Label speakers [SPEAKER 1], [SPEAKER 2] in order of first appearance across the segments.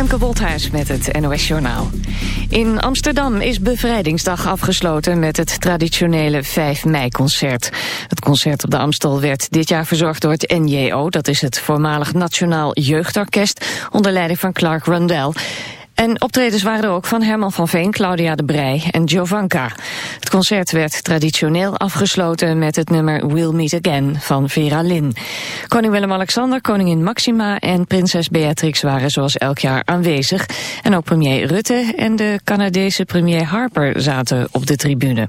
[SPEAKER 1] Femke Wolthuis met het NOS Journaal. In Amsterdam is Bevrijdingsdag afgesloten met het traditionele 5 mei-concert. Het concert op de Amstel werd dit jaar verzorgd door het NJO... dat is het voormalig Nationaal Jeugdorkest onder leiding van Clark Rundell. En optredens waren er ook van Herman van Veen, Claudia de Brij en Jovanka. Het concert werd traditioneel afgesloten met het nummer We'll Meet Again van Vera Lynn. Koning Willem-Alexander, koningin Maxima en prinses Beatrix waren zoals elk jaar aanwezig. En ook premier Rutte en de Canadese premier Harper zaten op de tribune.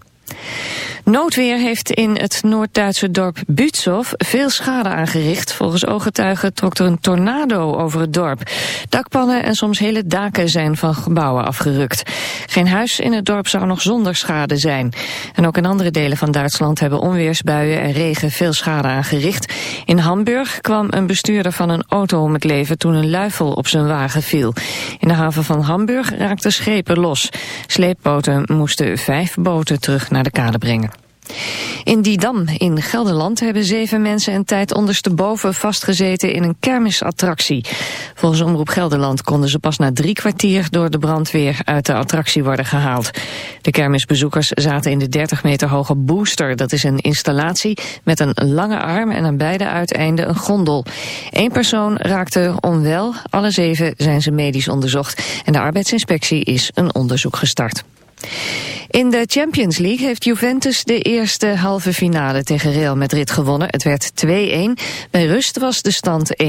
[SPEAKER 1] Noodweer heeft in het Noord-Duitse dorp Bützow veel schade aangericht. Volgens ooggetuigen trok er een tornado over het dorp. Dakpannen en soms hele daken zijn van gebouwen afgerukt. Geen huis in het dorp zou nog zonder schade zijn. En ook in andere delen van Duitsland hebben onweersbuien en regen veel schade aangericht. In Hamburg kwam een bestuurder van een auto om het leven toen een luifel op zijn wagen viel. In de haven van Hamburg raakten schepen los. Sleepboten moesten vijf boten terug naar de kade brengen. In Didam in Gelderland hebben zeven mensen een tijd ondersteboven vastgezeten in een kermisattractie. Volgens Omroep Gelderland konden ze pas na drie kwartier door de brandweer uit de attractie worden gehaald. De kermisbezoekers zaten in de 30 meter hoge booster. Dat is een installatie met een lange arm en aan beide uiteinden een gondel. Eén persoon raakte onwel, alle zeven zijn ze medisch onderzocht en de arbeidsinspectie is een onderzoek gestart. In de Champions League heeft Juventus de eerste halve finale tegen Real Madrid gewonnen. Het werd 2-1. Bij rust was de stand 1-1.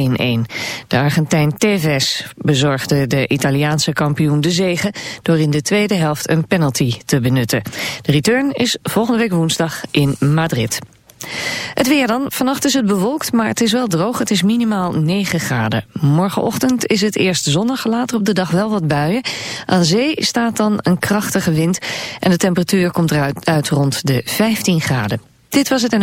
[SPEAKER 1] De Argentijn Tevez bezorgde de Italiaanse kampioen de zege... door in de tweede helft een penalty te benutten. De return is volgende week woensdag in Madrid. Het weer dan. Vannacht is het bewolkt, maar het is wel droog. Het is minimaal 9 graden. Morgenochtend is het eerst zonnig, later op de dag wel wat buien. Aan zee staat dan een krachtige wind en de temperatuur komt eruit uit rond de 15 graden. Dit was het en...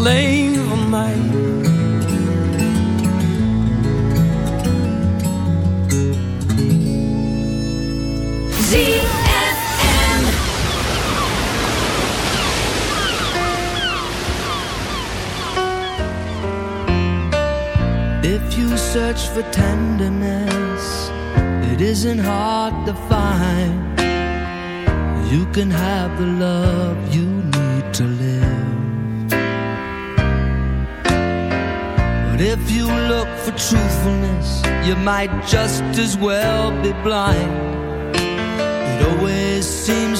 [SPEAKER 2] Alleen van mij.
[SPEAKER 3] If you search for tenderness, it isn't hard to find. You can have the love you But if you look for truthfulness, you might just as well be blind. It always seems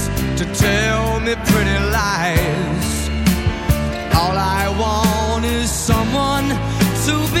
[SPEAKER 3] to tell me pretty lies. All I want is someone to believe.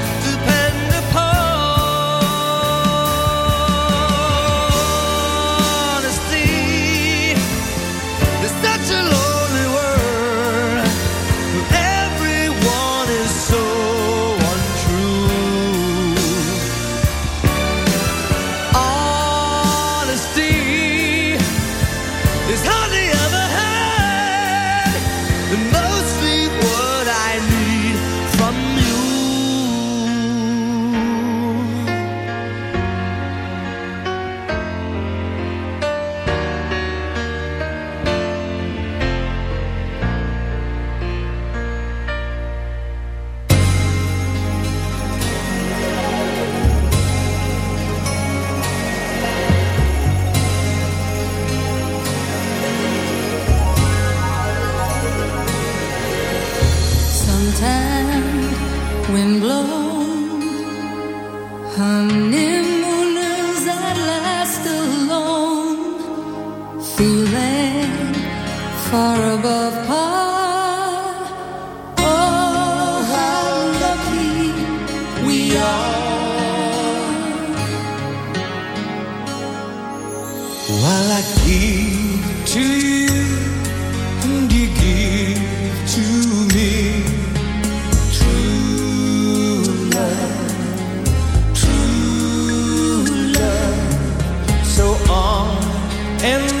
[SPEAKER 3] and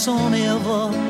[SPEAKER 4] son ever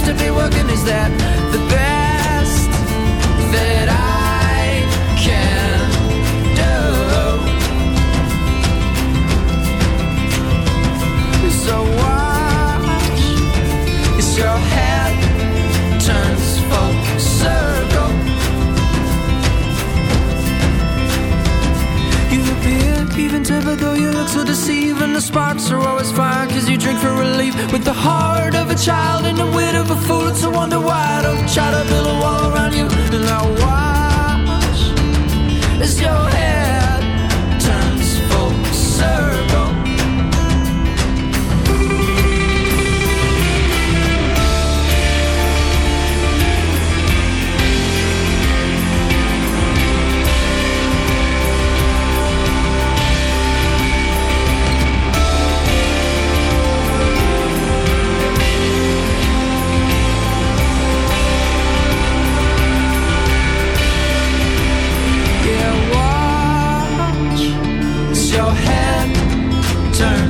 [SPEAKER 5] seems to be working. Is that the best that I can do? So watch as your head turns full circle. You appear even tougher though you look so deceiving. The sparks are always fire cause you drink for relief with the heart a child and the wit of a fool. It's a wonder why I don't try to build a wall around you. And I watch as your head.
[SPEAKER 6] Turn.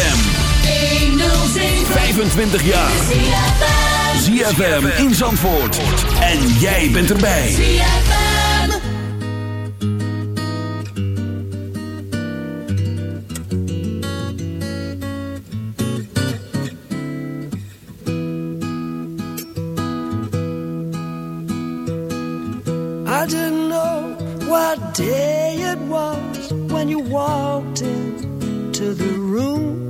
[SPEAKER 7] ZFM. 25 jaar. ZFM in Zandvoort. En jij bent erbij.
[SPEAKER 8] I didn't know what day it was when you walked into the room.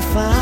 [SPEAKER 8] I've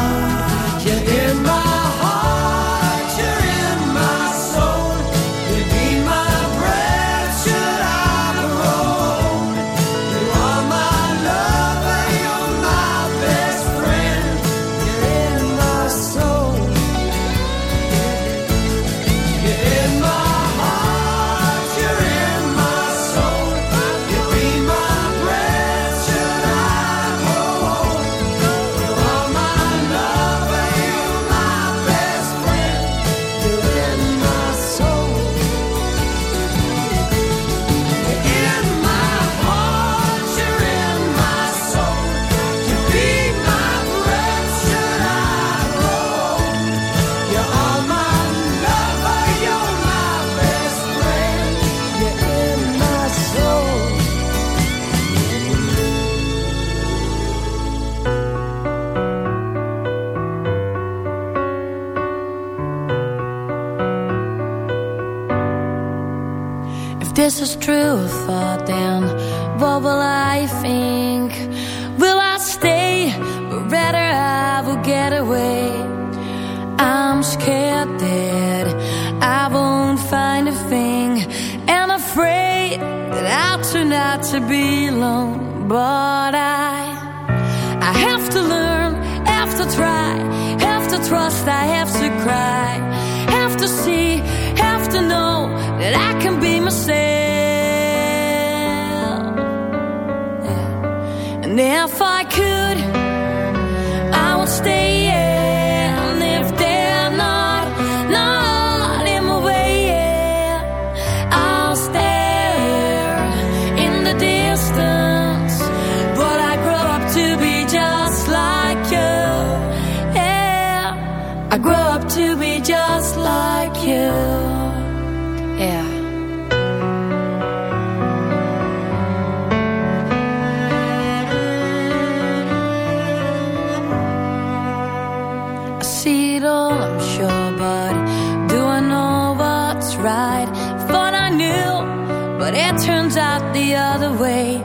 [SPEAKER 8] But
[SPEAKER 9] it turns out the other way.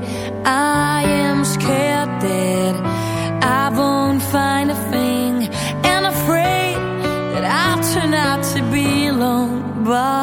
[SPEAKER 9] I am scared that I won't find a thing. And afraid that I'll turn out to be alone. But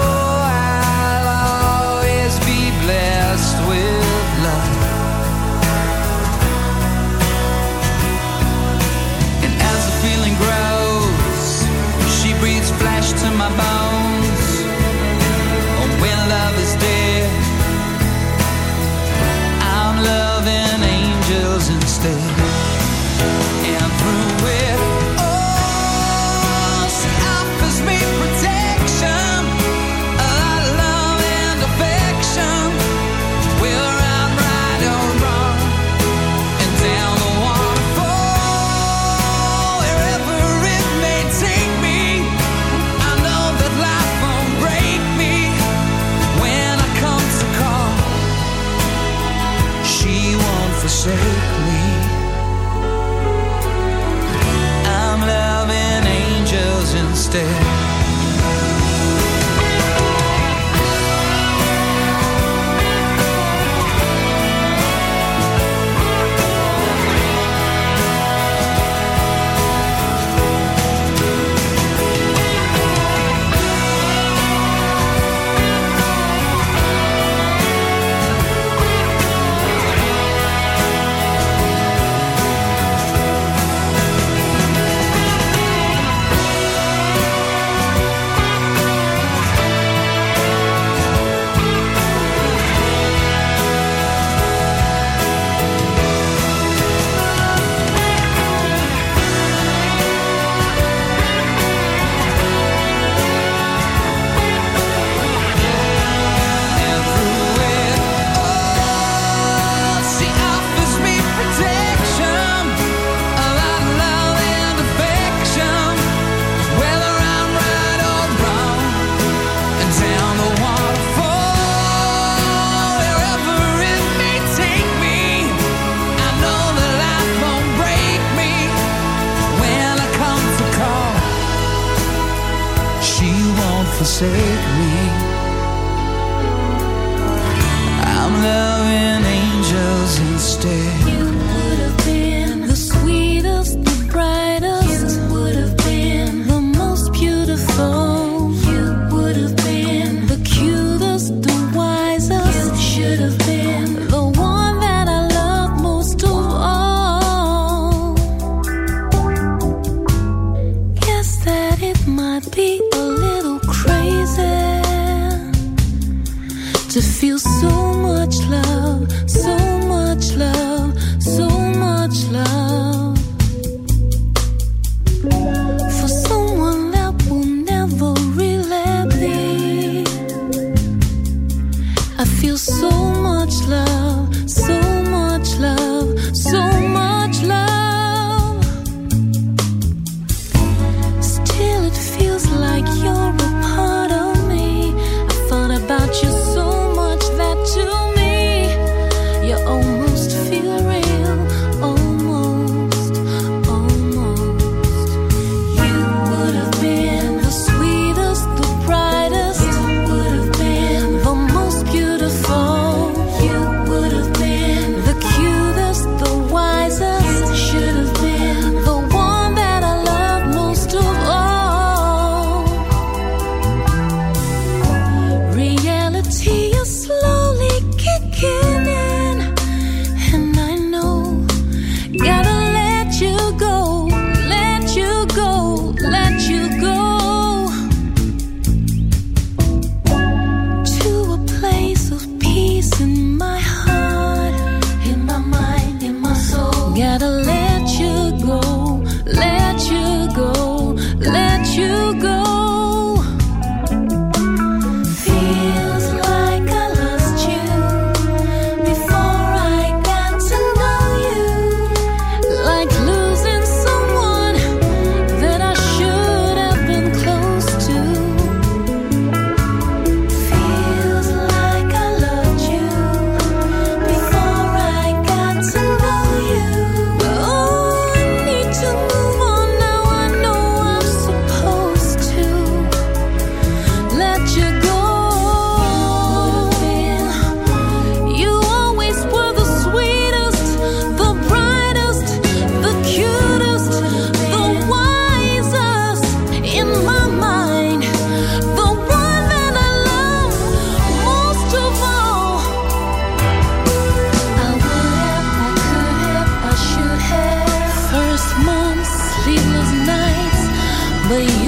[SPEAKER 9] But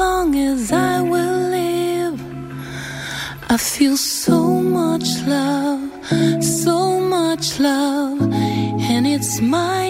[SPEAKER 9] long as I will live, I feel so much love, so much love, and it's mine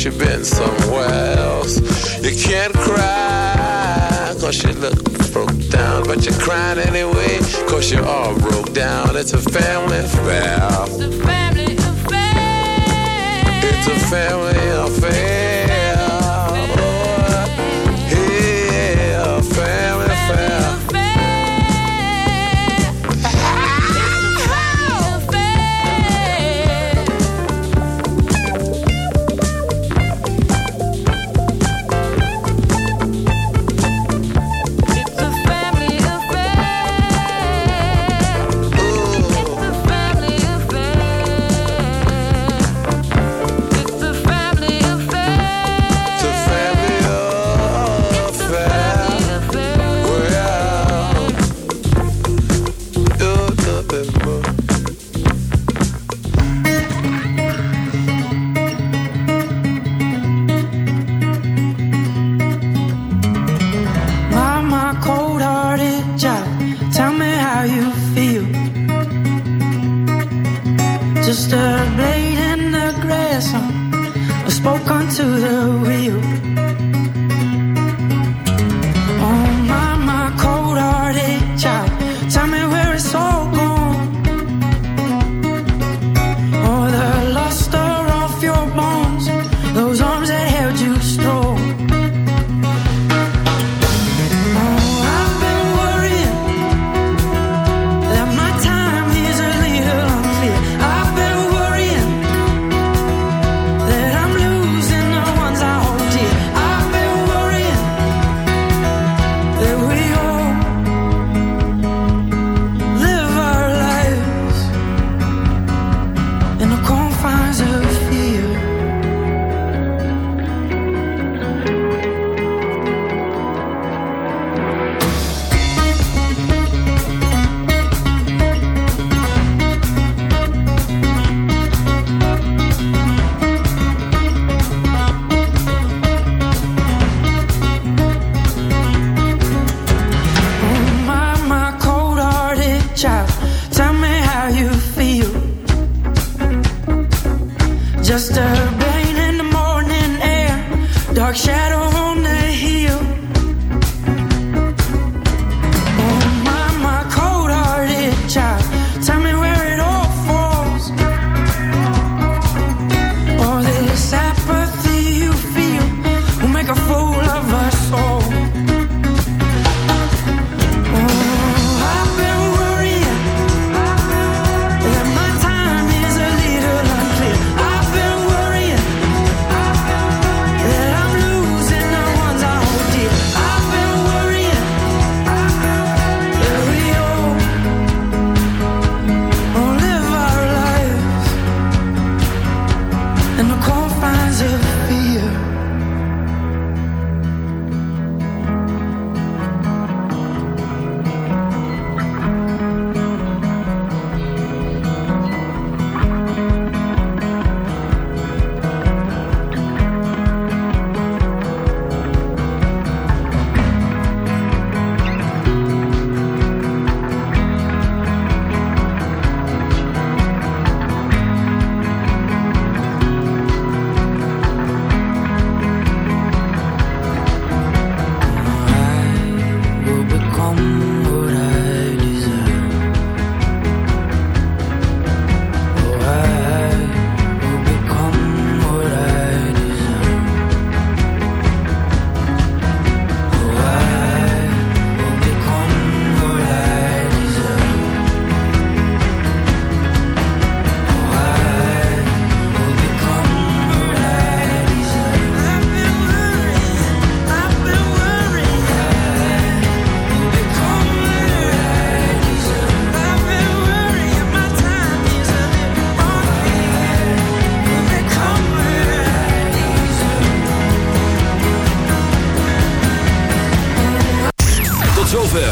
[SPEAKER 10] Cause you've been somewhere else. You can't cry cause you look broke down. But you're crying anyway cause you're all broke down. It's a family affair.
[SPEAKER 5] It's a family affair.
[SPEAKER 10] It's a family affair.
[SPEAKER 5] Just